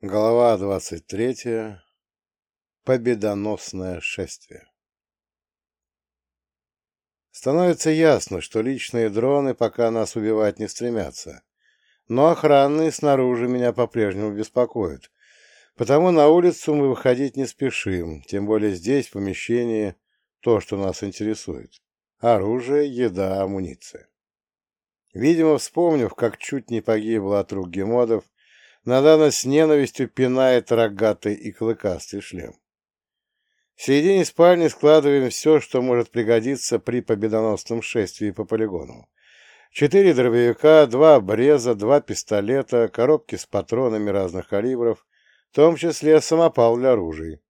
Глава двадцать третья. Победоносное шествие. Становится ясно, что личные дроны пока нас убивать не стремятся, но охранные снаружи меня по-прежнему беспокоят, потому на улицу мы выходить не спешим, тем более здесь, в помещении, то, что нас интересует – оружие, еда, амуниция. Видимо, вспомнив, как чуть не погибло от рук гемодов, Надана с ненавистью пинает рогатый и клыкастый шлем. В середине спальни складываем все, что может пригодиться при победоносном шествии по полигону. Четыре дробовика, два обреза, два пистолета, коробки с патронами разных калибров, в том числе самопал для оружия,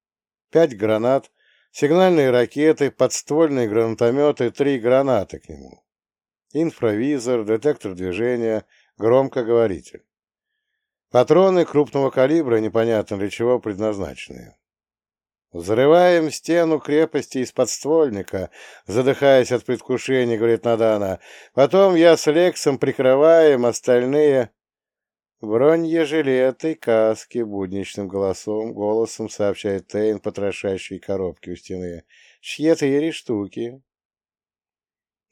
пять гранат, сигнальные ракеты, подствольные гранатометы, три гранаты к нему, инфравизор, детектор движения, громкоговоритель. Патроны крупного калибра, непонятно для чего предназначенные. «Взрываем стену крепости из подствольника», задыхаясь от предвкушения, говорит Надана. «Потом я с Лексом прикрываем, остальные...» «Бронежилеты, каски», — будничным голосом, голосом сообщает Тейн, потрошащий коробки у стены. «Четыре штуки».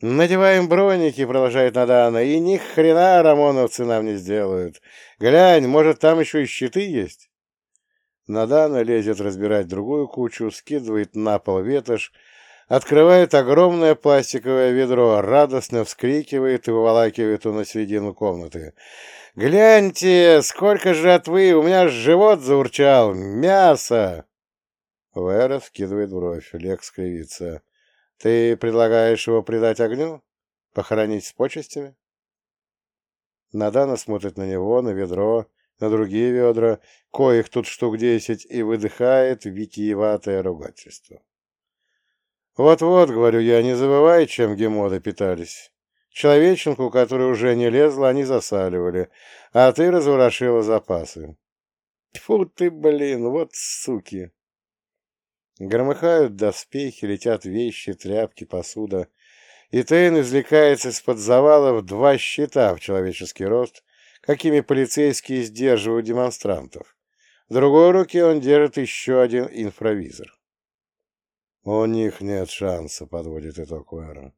«Надеваем броники», — продолжает Надана, — «и ни хрена рамоновцы нам не сделают. Глянь, может, там еще и щиты есть?» Надана лезет разбирать другую кучу, скидывает на пол ветошь, открывает огромное пластиковое ведро, радостно вскрикивает и выволакивает его на середину комнаты. «Гляньте, сколько жратвы! У меня живот заурчал! Мясо!» Вера скидывает бровь, Лекс кривится. Ты предлагаешь его предать огню? Похоронить с почестями? Надана смотрит на него, на ведро, на другие ведра, коих тут штук десять, и выдыхает витиеватое ругательство. «Вот-вот, — говорю я, — не забывай, чем гемоды питались. Человеченку, которая уже не лезла, они засаливали, а ты разворошила запасы. Тьфу ты, блин, вот суки!» Громыхают доспехи, летят вещи, тряпки, посуда. И Тейн извлекается из-под завалов два щита в человеческий рост, какими полицейские сдерживают демонстрантов. В другой руке он держит еще один инфравизор. «У них нет шанса», — подводит итог Уэра.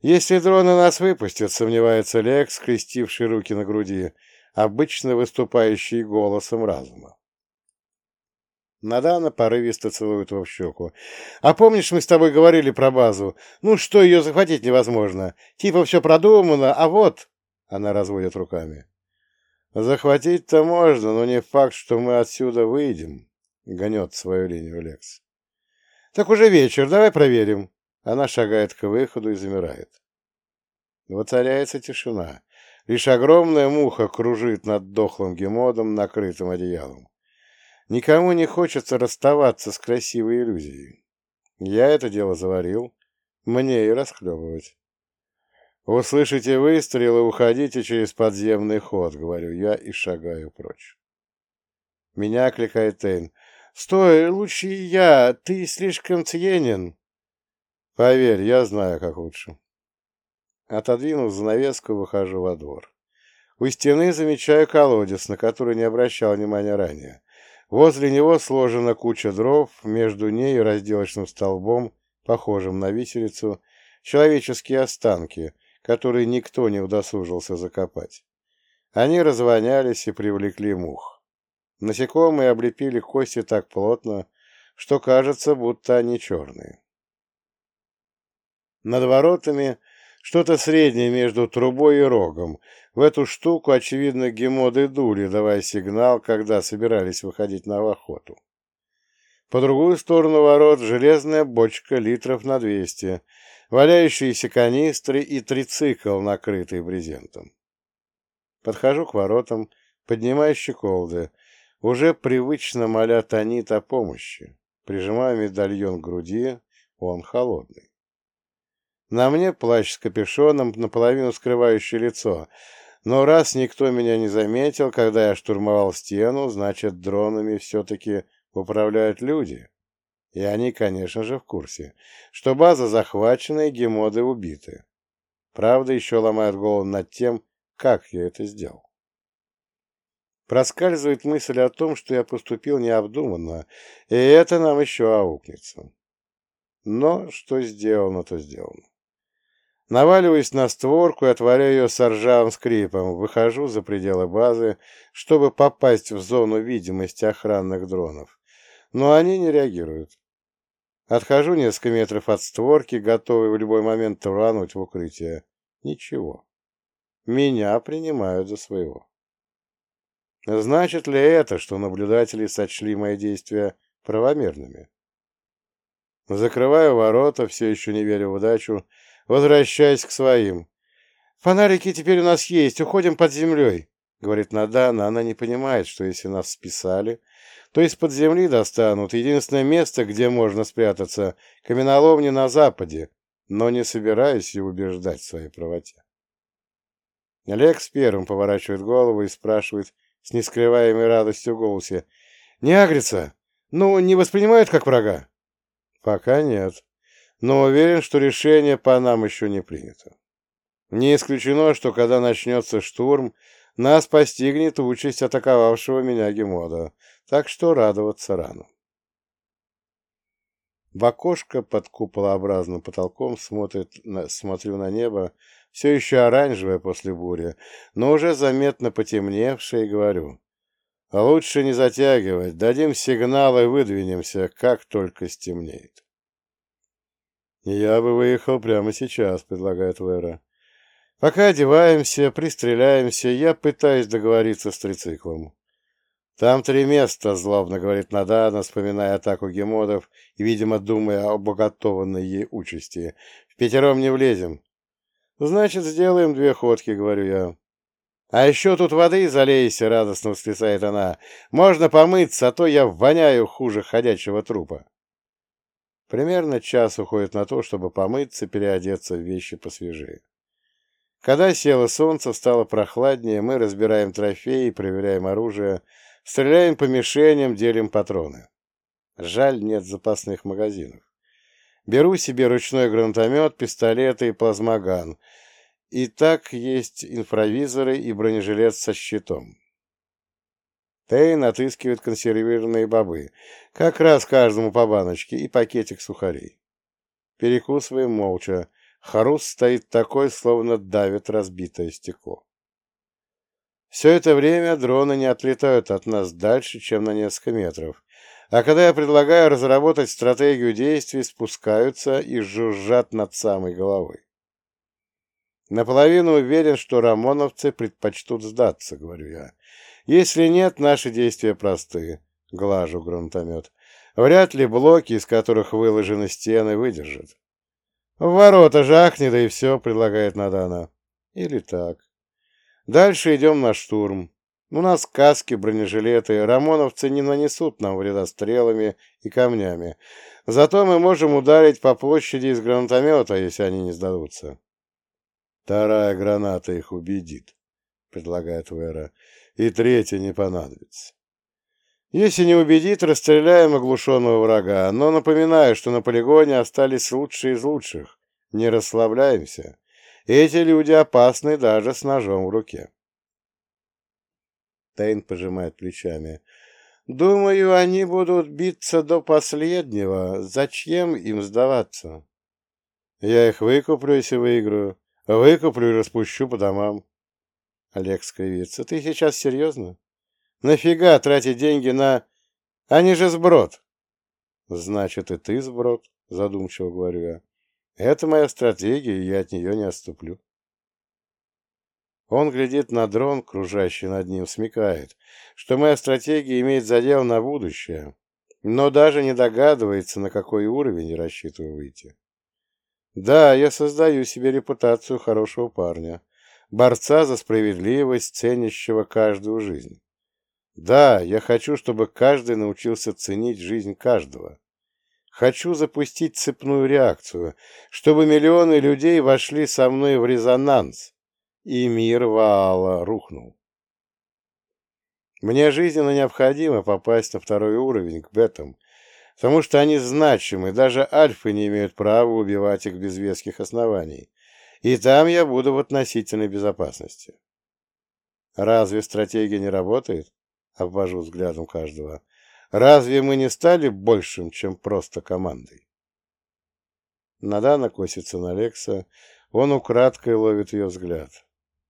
«Если дроны нас выпустят», — сомневается Лекс, скрестивший руки на груди, обычно выступающий голосом разума. Надана порывисто целует его в щеку. «А помнишь, мы с тобой говорили про базу? Ну что, ее захватить невозможно. Типа все продумано, а вот...» Она разводит руками. «Захватить-то можно, но не факт, что мы отсюда выйдем», — гонет свою линию Лекс. «Так уже вечер, давай проверим». Она шагает к выходу и замирает. Воцаряется тишина. Лишь огромная муха кружит над дохлым гемодом, накрытым одеялом. Никому не хочется расставаться с красивой иллюзией. Я это дело заварил, мне и расхлебывать. «Услышите выстрелы, уходите через подземный ход», — говорю я и шагаю прочь. Меня окликает Тейн. «Стой, лучше я, ты слишком ценен». «Поверь, я знаю, как лучше». Отодвинув занавеску, выхожу во двор. У стены замечаю колодец, на который не обращал внимания ранее. Возле него сложена куча дров, между ней и разделочным столбом, похожим на виселицу, человеческие останки, которые никто не удосужился закопать. Они развонялись и привлекли мух. Насекомые облепили кости так плотно, что кажется, будто они черные. Над воротами что-то среднее между трубой и рогом, в эту штуку, очевидно, гемоды дули, давая сигнал, когда собирались выходить на охоту. По другую сторону ворот железная бочка литров на двести, валяющиеся канистры и трицикл, накрытый брезентом. Подхожу к воротам, поднимаю щеколды, уже привычно моля Танит о помощи. Прижимаю медальон к груди, он холодный. На мне плащ с капюшоном, наполовину скрывающий лицо, но раз никто меня не заметил, когда я штурмовал стену, значит, дронами все-таки управляют люди. И они, конечно же, в курсе, что база захвачена и гемоды убиты. Правда, еще ломают голову над тем, как я это сделал. Проскальзывает мысль о том, что я поступил необдуманно, и это нам еще аукнется. Но что сделано, то сделано. Наваливаюсь на створку и отворяю ее с ржавым скрипом, выхожу за пределы базы, чтобы попасть в зону видимости охранных дронов. Но они не реагируют. Отхожу несколько метров от створки, готовый в любой момент рвануть в укрытие. Ничего. Меня принимают за своего. Значит ли это, что наблюдатели сочли мои действия правомерными? Закрываю ворота, все еще не веря в удачу, возвращаясь к своим. «Фонарики теперь у нас есть, уходим под землей», — говорит Надана. Она не понимает, что если нас списали, то из-под земли достанут. Единственное место, где можно спрятаться — каменоломни на западе, но не собираюсь ее убеждать в своей правоте. Алекс первым поворачивает голову и спрашивает с нескрываемой радостью в голосе. «Не агрится? Ну, не воспринимают как врага?» «Пока нет но уверен, что решение по нам еще не принято. Не исключено, что когда начнется штурм, нас постигнет участь атаковавшего меня Гемода, так что радоваться рано. В окошко под куполообразным потолком смотрит на, смотрю на небо, все еще оранжевое после бури, но уже заметно потемневшее, и говорю, лучше не затягивать, дадим сигнал и выдвинемся, как только стемнеет. «Я бы выехал прямо сейчас», — предлагает Вера. «Пока одеваемся, пристреляемся, я пытаюсь договориться с трициклом». «Там три места», — злобно говорит Надана, вспоминая атаку гемодов и, видимо, думая об уготованной ей участи. «В пятером не влезем». «Значит, сделаем две ходки», — говорю я. «А еще тут воды залейся», — радостно восклицает она. «Можно помыться, а то я воняю хуже ходячего трупа». Примерно час уходит на то, чтобы помыться, переодеться в вещи посвежее. Когда село солнце, стало прохладнее, мы разбираем трофеи, проверяем оружие, стреляем по мишеням, делим патроны. Жаль, нет запасных магазинов. Беру себе ручной гранатомет, пистолеты и плазмоган. И так есть инфравизоры и бронежилет со щитом. Тейн отыскивает консервированные бобы. Как раз каждому по баночке и пакетик сухарей. Перекусываем молча. Харуст стоит такой, словно давит разбитое стекло. Все это время дроны не отлетают от нас дальше, чем на несколько метров. А когда я предлагаю разработать стратегию действий, спускаются и жужжат над самой головой. Наполовину уверен, что рамоновцы предпочтут сдаться, говорю я. Если нет, наши действия простые. Глажу гранатомет. Вряд ли блоки, из которых выложены стены, выдержат. В ворота жахни, да и все, предлагает Надана. Или так. Дальше идем на штурм. У нас каски, бронежилеты. Рамоновцы не нанесут нам вреда стрелами и камнями. Зато мы можем ударить по площади из гранатомета, если они не сдадутся. Вторая граната их убедит, предлагает Вера и третья не понадобится. Если не убедит, расстреляем оглушенного врага, но напоминаю, что на полигоне остались лучшие из лучших. Не расслабляемся. Эти люди опасны даже с ножом в руке. Тейн пожимает плечами. Думаю, они будут биться до последнего. Зачем им сдаваться? Я их выкуплю, если выиграю. Выкуплю и распущу по домам. Олег скривится. Ты сейчас серьезно? Нафига тратить деньги на... Они же сброд. Значит, и ты сброд, задумчиво говорю я. Это моя стратегия, и я от нее не отступлю. Он глядит на дрон, кружащий над ним, смекает, что моя стратегия имеет задел на будущее, но даже не догадывается, на какой уровень рассчитываю выйти. Да, я создаю себе репутацию хорошего парня, борца за справедливость, ценящего каждую жизнь. Да, я хочу, чтобы каждый научился ценить жизнь каждого. Хочу запустить цепную реакцию, чтобы миллионы людей вошли со мной в резонанс, и мир Ваала рухнул. Мне жизненно необходимо попасть на второй уровень к бетам, потому что они значимы, даже альфы не имеют права убивать их без веских оснований и там я буду в относительной безопасности. Разве стратегия не работает? Обвожу взглядом каждого. Разве мы не стали большим, чем просто командой? Надана косится на Лекса. Он украдкой ловит ее взгляд.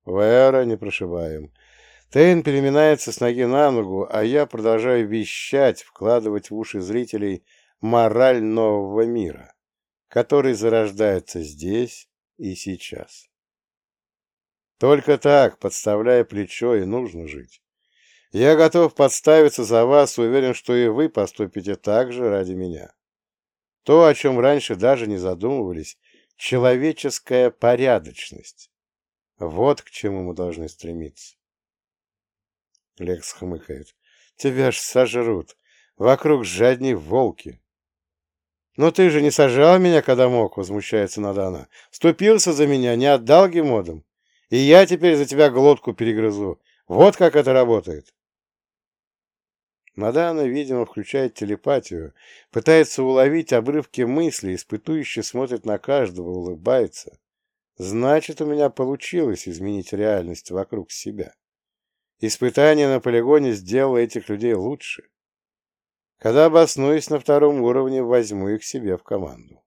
Вэра не прошибаем. Тейн переминается с ноги на ногу, а я продолжаю вещать, вкладывать в уши зрителей мораль нового мира, который зарождается здесь и сейчас. Только так, подставляя плечо, и нужно жить. Я готов подставиться за вас, уверен, что и вы поступите так же ради меня. То, о чем раньше даже не задумывались, человеческая порядочность. Вот к чему мы должны стремиться. Лекс хмыкает. Тебя ж сожрут. Вокруг жадни волки. «Но ты же не сажал меня, когда мог», — возмущается Надана. «Ступился за меня, не отдал гемодам. И я теперь за тебя глотку перегрызу. Вот как это работает». Надана, видимо, включает телепатию, пытается уловить обрывки мыслей, испытующе смотрит на каждого, улыбается. Значит, у меня получилось изменить реальность вокруг себя. Испытание на полигоне сделало этих людей лучше. Когда обоснуюсь на втором уровне, возьму их себе в команду.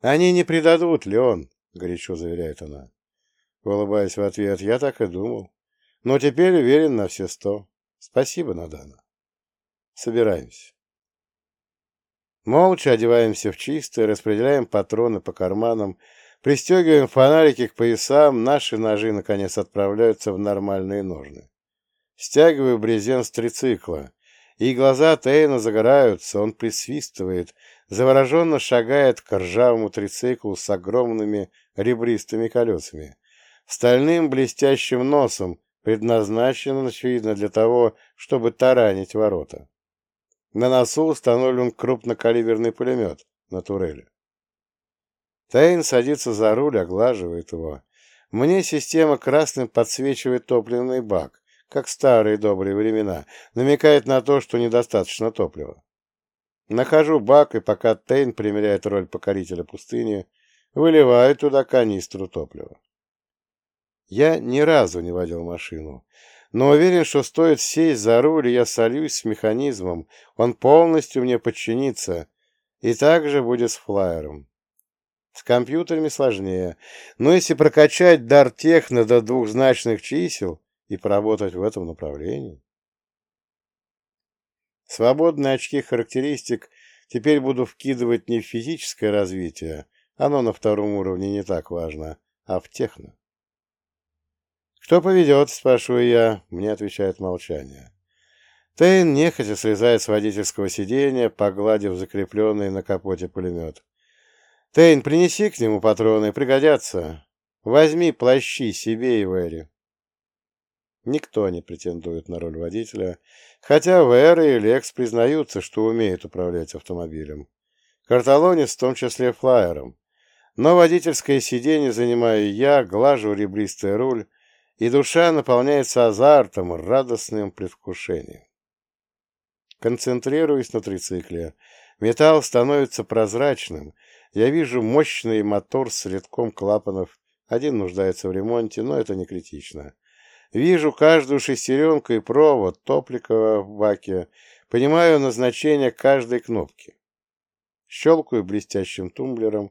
«Они не предадут, Леон», — горячо заверяет она. Улыбаясь в ответ, я так и думал. Но теперь уверен на все сто. Спасибо, Надана. Собираемся. Молча одеваемся в чистое, распределяем патроны по карманам, пристегиваем фонарики к поясам, наши ножи, наконец, отправляются в нормальные ножны. Стягиваю брезент с трицикла, и глаза Тейна загораются, он присвистывает, завороженно шагает к ржавому трициклу с огромными ребристыми колесами, стальным блестящим носом, предназначенным, очевидно, для того, чтобы таранить ворота. На носу установлен крупнокалиберный пулемет на турели. Тейн садится за руль, оглаживает его. Мне система красным подсвечивает топливный бак, как старые добрые времена, намекает на то, что недостаточно топлива. Нахожу бак, и пока Тейн примеряет роль покорителя пустыни, выливаю туда канистру топлива. Я ни разу не водил машину, но уверен, что стоит сесть за руль, и я сольюсь с механизмом, он полностью мне подчинится, и так же будет с флайером. С компьютерами сложнее, но если прокачать дар техно до двухзначных чисел и поработать в этом направлении... Свободные очки характеристик теперь буду вкидывать не в физическое развитие, оно на втором уровне не так важно, а в техно. «Кто поведет?» — спрашиваю я. Мне отвечает молчание. Тейн нехотя слезает с водительского сиденья, погладив закрепленный на капоте пулемет. «Тейн, принеси к нему патроны, пригодятся. Возьми плащи себе и Вэри». Никто не претендует на роль водителя, хотя Вэр и Лекс признаются, что умеют управлять автомобилем. Карталонец в том числе флайером. Но водительское сиденье занимаю я, глажу ребристый руль, и душа наполняется азартом, радостным предвкушением. Концентрируясь на трицикле, металл становится прозрачным, я вижу мощный мотор с рядком клапанов, один нуждается в ремонте, но это не критично. Вижу каждую шестеренку и провод топлика в баке, понимаю назначение каждой кнопки. Щелкаю блестящим тумблером,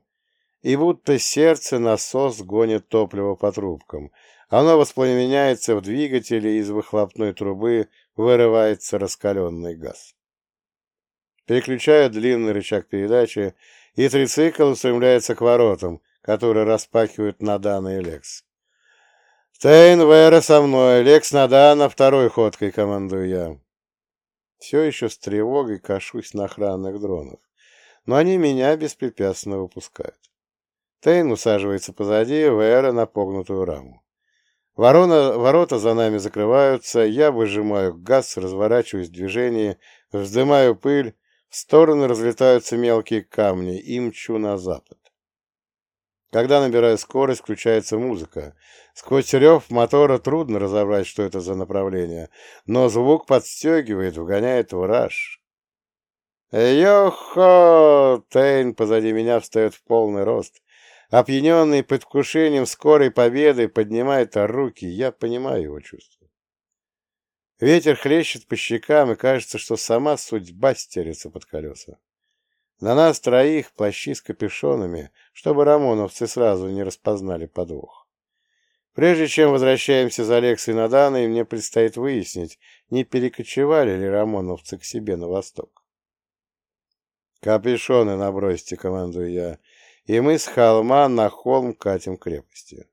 и будто сердце насос гонит топливо по трубкам, оно воспламеняется в двигателе, из выхлопной трубы вырывается раскаленный газ. Переключаю длинный рычаг передачи, и трицикл устремляется к воротам, которые распахивают Надана и Лекс. «Тейн Вера со мной, Лекс Надана второй ходкой командую я». Все еще с тревогой кашусь на охранных дронов, но они меня беспрепятственно выпускают. Тейн усаживается позади, Вера на погнутую раму. Ворона, ворота за нами закрываются, я выжимаю газ, разворачиваюсь в движении, вздымаю пыль, в стороны разлетаются мелкие камни и мчу на запад. Когда набираю скорость, включается музыка. Сквозь рев мотора трудно разобрать, что это за направление, но звук подстегивает, вгоняет в раж. «Йохо!» Тейн позади меня встает в полный рост. опьяненный предвкушением скорой победы, поднимает руки. Я понимаю его чувства. Ветер хлещет по щекам, и кажется, что сама судьба стерется под колеса. На нас троих плащи с капюшонами, чтобы рамоновцы сразу не распознали подвох. Прежде чем возвращаемся за Алексой на Даной, мне предстоит выяснить, не перекочевали ли рамоновцы к себе на восток. «Капюшоны набросьте», — командую я, и мы с холма на холм катим крепости.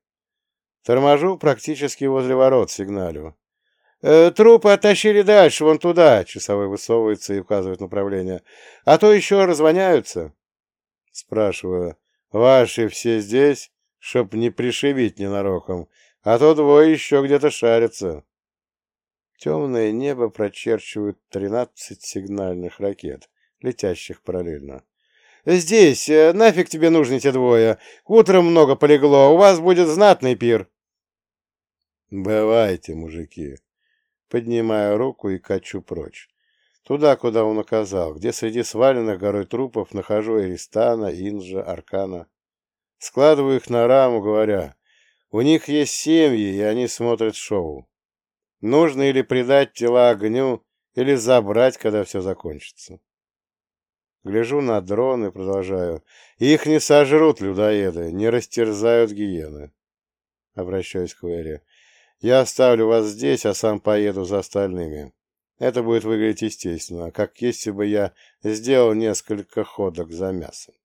Торможу практически возле ворот, сигналю. «Э, «Трупы оттащили дальше, вон туда», — часовой высовывается и указывает направление. «А то еще развоняются». Спрашиваю, «Ваши все здесь, чтоб не пришибить ненароком, а то двое еще где-то шарятся». Темное небо прочерчивают тринадцать сигнальных ракет, летящих параллельно. «Здесь! Э, нафиг тебе нужны те двое? Утром много полегло, у вас будет знатный пир!» «Бывайте, мужики!» Поднимаю руку и качу прочь. Туда, куда он указал, где среди сваленных горой трупов нахожу Эристана, Инжа, Аркана. Складываю их на раму, говоря, у них есть семьи, и они смотрят шоу. Нужно или предать тела огню, или забрать, когда все закончится. Гляжу на дрон и продолжаю. Их не сожрут людоеды, не растерзают гиены. Обращаюсь к Вэри. Я оставлю вас здесь, а сам поеду за остальными. Это будет выглядеть естественно, как если бы я сделал несколько ходок за мясом.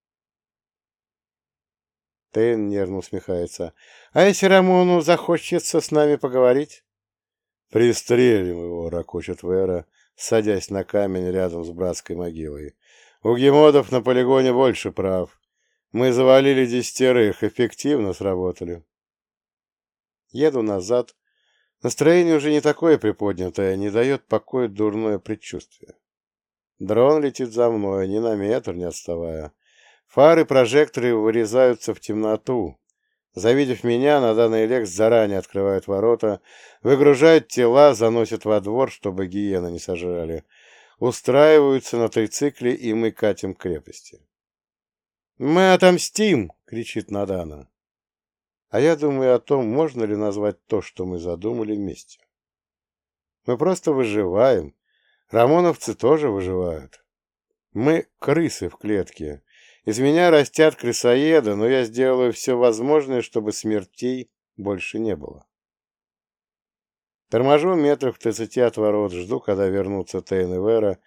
Тейн нервно усмехается. «А если Рамону захочется с нами поговорить?» «Пристрелим его», — ракочет Вера, садясь на камень рядом с братской могилой. «У гемодов на полигоне больше прав. Мы завалили десятерых, эффективно сработали». Еду назад, Настроение уже не такое приподнятое, не дает покоя дурное предчувствие. Дрон летит за мной, ни на метр не отставая. Фары прожекторы вырезаются в темноту. Завидев меня, на данный лекс заранее открывают ворота, выгружают тела, заносят во двор, чтобы гиены не сожрали. Устраиваются на трицикле, и мы катим к крепости. «Мы отомстим!» — кричит Надана. А я думаю о том, можно ли назвать то, что мы задумали вместе. Мы просто выживаем. Рамоновцы тоже выживают. Мы крысы в клетке. Из меня растят крысоеды, но я сделаю все возможное, чтобы смертей больше не было. Торможу метрах в тридцати от ворот, жду, когда вернутся Тейн и Вера.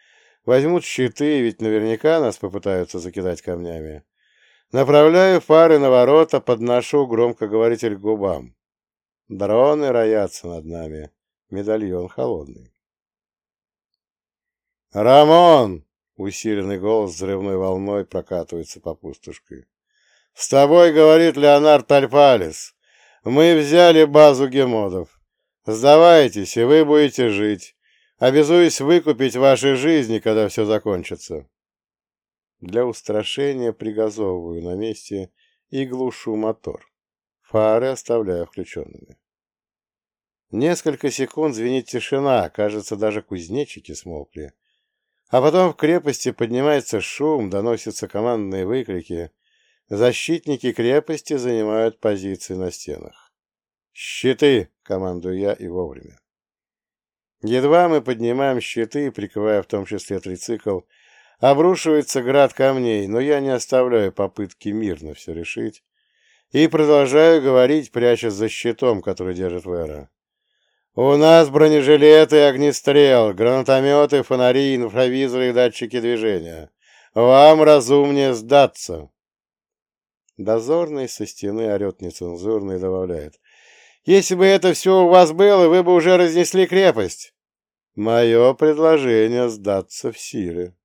Возьмут щиты, ведь наверняка нас попытаются закидать камнями. Направляю фары на ворота, подношу громкоговоритель к губам. Дроны роятся над нами. Медальон холодный. «Рамон!» — усиленный голос взрывной волной прокатывается по пустошке. «С тобой, — говорит Леонард Альпалис, — мы взяли базу гемодов. Сдавайтесь, и вы будете жить. Обязуюсь выкупить ваши жизни, когда все закончится». Для устрашения пригазовываю на месте и глушу мотор. Фары оставляю включенными. Несколько секунд звенит тишина, кажется, даже кузнечики смолкли. А потом в крепости поднимается шум, доносятся командные выкрики. Защитники крепости занимают позиции на стенах. «Щиты!» — командую я и вовремя. Едва мы поднимаем щиты, прикрывая в том числе трицикл, Обрушивается град камней, но я не оставляю попытки мирно все решить и продолжаю говорить, прячась за щитом, который держит Вера. «У нас бронежилеты и огнестрел, гранатометы, фонари, инфравизоры и датчики движения. Вам разумнее сдаться!» Дозорный со стены орет нецензурно и добавляет. «Если бы это все у вас было, вы бы уже разнесли крепость!» «Мое предложение сдаться в силе».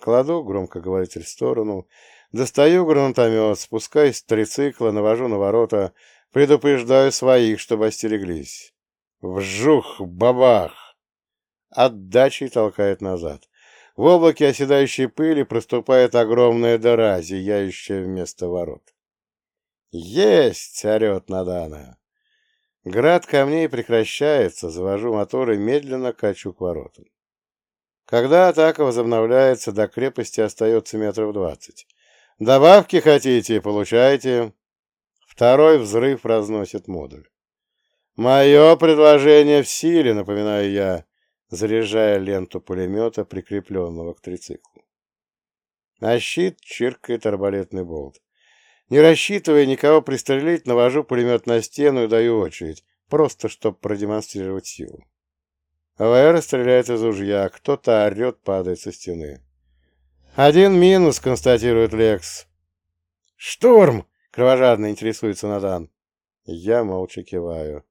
Кладу громкоговоритель в сторону, достаю гранатомет, спускаюсь с трицикла, навожу на ворота, предупреждаю своих, чтобы остереглись. Вжух! Бабах! Отдачей толкает назад. В облаке оседающей пыли проступает огромная дыра, зияющая вместо ворот. «Есть!» — орет Надана. Град камней прекращается, завожу мотор и медленно качу к воротам. Когда атака возобновляется, до крепости остается метров двадцать. Добавки хотите? Получайте. Второй взрыв разносит модуль. «Мое предложение в силе», — напоминаю я, заряжая ленту пулемета, прикрепленного к трициклу. А щит чиркает арбалетный болт. Не рассчитывая никого пристрелить, навожу пулемет на стену и даю очередь, просто чтобы продемонстрировать силу. АВР стреляет из ружья, кто-то орет, падает со стены. «Один минус», — констатирует Лекс. «Штурм!» — кровожадно интересуется Надан. Я молча киваю.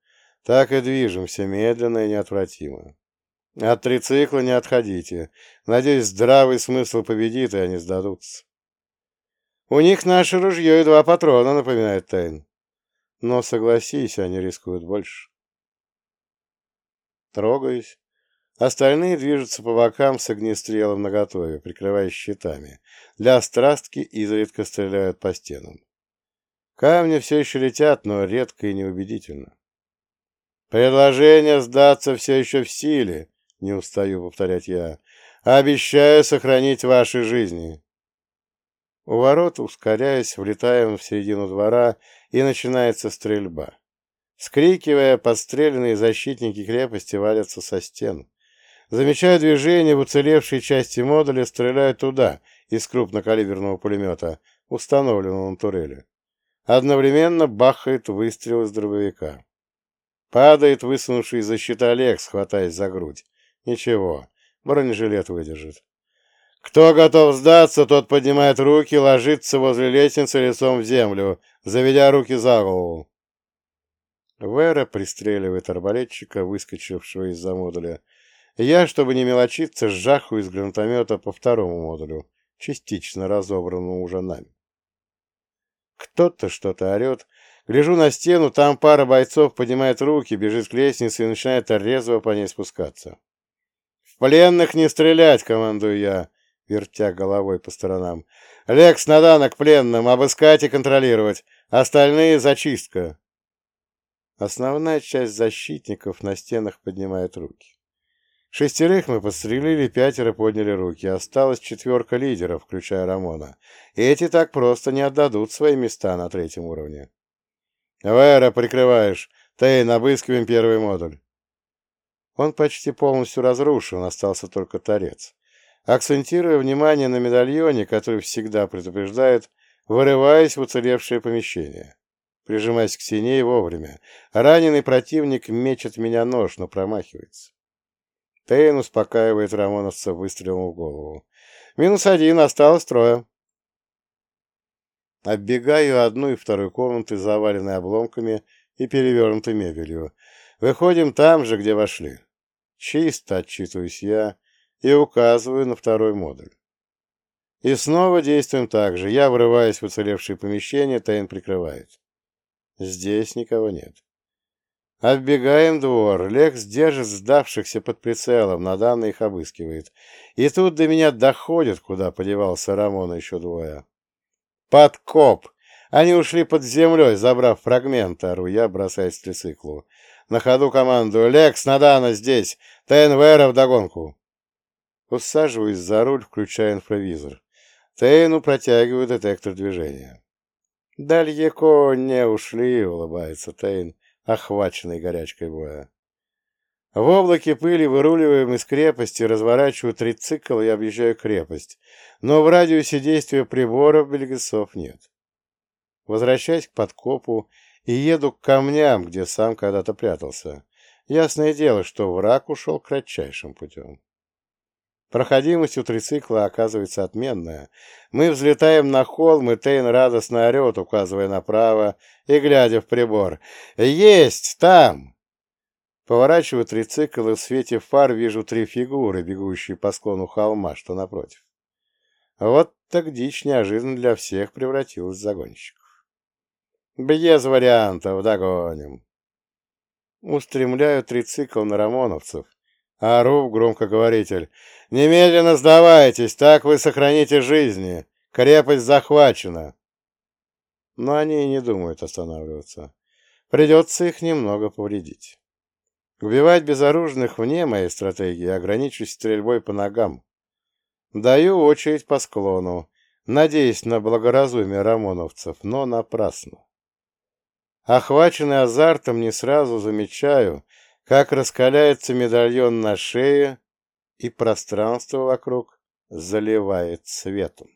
Так и движемся, медленно и неотвратимо. От трицикла не отходите. Надеюсь, здравый смысл победит, и они сдадутся. У них наше ружье и два патрона, напоминает Тейн. Но, согласись, они рискуют больше. Трогаюсь. Остальные движутся по бокам с огнестрелом наготове, прикрываясь щитами. Для острастки изредка стреляют по стенам. Камни все еще летят, но редко и неубедительно. Предложение сдаться все еще в силе, не устаю повторять я. Обещаю сохранить ваши жизни. У ворот, ускоряясь, влетаем в середину двора, и начинается стрельба. Скрикивая, подстреленные защитники крепости валятся со стен. Замечая движение в уцелевшей части модуля, стреляют туда, из крупнокалиберного пулемета, установленного на турели. Одновременно бахает выстрел из дробовика. Падает высунувший из-за щита Лекс, за грудь. Ничего, бронежилет выдержит. Кто готов сдаться, тот поднимает руки, ложится возле лестницы лицом в землю, заведя руки за голову. Вера пристреливает арбалетчика, выскочившего из-за модуля. Я, чтобы не мелочиться, сжаху из гранатомета по второму модулю, частично разобранному уже нами. Кто-то что-то орет. Гляжу на стену, там пара бойцов поднимает руки, бежит к лестнице и начинает резво по ней спускаться. «В пленных не стрелять!» — командую я вертя головой по сторонам. «Лекс, Надана к пленным, обыскать и контролировать. Остальные — зачистка». Основная часть защитников на стенах поднимает руки. Шестерых мы подстрелили, пятеро подняли руки. Осталась четверка лидеров, включая Рамона. Эти так просто не отдадут свои места на третьем уровне. «Вера, прикрываешь. Тейн, обыскиваем первый модуль». Он почти полностью разрушен, остался только торец акцентируя внимание на медальоне, который всегда предупреждает, вырываясь в уцелевшее помещение. Прижимаясь к стене и вовремя. Раненый противник мечет меня нож, но промахивается. Тейн успокаивает рамоновца выстрелом в голову. Минус один, осталось трое. Оббегаю одну и вторую комнаты, заваленные обломками и перевернутой мебелью. Выходим там же, где вошли. Чисто, отчитываюсь я, и указываю на второй модуль. И снова действуем так же. Я врываюсь в уцелевшее помещение, Тейн прикрывает. Здесь никого нет. Оббегаем двор. Лекс держит сдавшихся под прицелом, на данные их обыскивает. И тут до меня доходит, куда подевался Рамон еще двое. Подкоп! Они ушли под землей, забрав фрагменты, ору я, бросаясь к трициклу. На ходу команду. Лекс, Надана здесь! ТНВР вдогонку! Усаживаюсь за руль, включая инфравизор. Тейну протягиваю детектор движения. «Далеко не ушли», — улыбается Тейн, охваченный горячкой боя. В облаке пыли выруливаем из крепости, разворачиваю трицикл и объезжаю крепость, но в радиусе действия приборов бельгасов нет. Возвращаюсь к подкопу и еду к камням, где сам когда-то прятался. Ясное дело, что враг ушел кратчайшим путем. Проходимость у трицикла оказывается отменная. Мы взлетаем на холм, и Тейн радостно орет, указывая направо и глядя в прибор. «Есть! Там!» Поворачиваю трицикл, и в свете фар вижу три фигуры, бегущие по склону холма, что напротив. Вот так дичь неожиданно для всех превратилась в загонщиков. Без вариантов, догоним. Устремляю трицикл на рамоновцев, Ору в громкоговоритель. «Немедленно сдавайтесь, так вы сохраните жизни. Крепость захвачена». Но они и не думают останавливаться. Придется их немного повредить. Убивать безоружных вне моей стратегии, ограничусь стрельбой по ногам. Даю очередь по склону. надеясь на благоразумие рамоновцев, но напрасно. Охваченный азартом, не сразу замечаю, как раскаляется медальон на шее, и пространство вокруг заливает светом.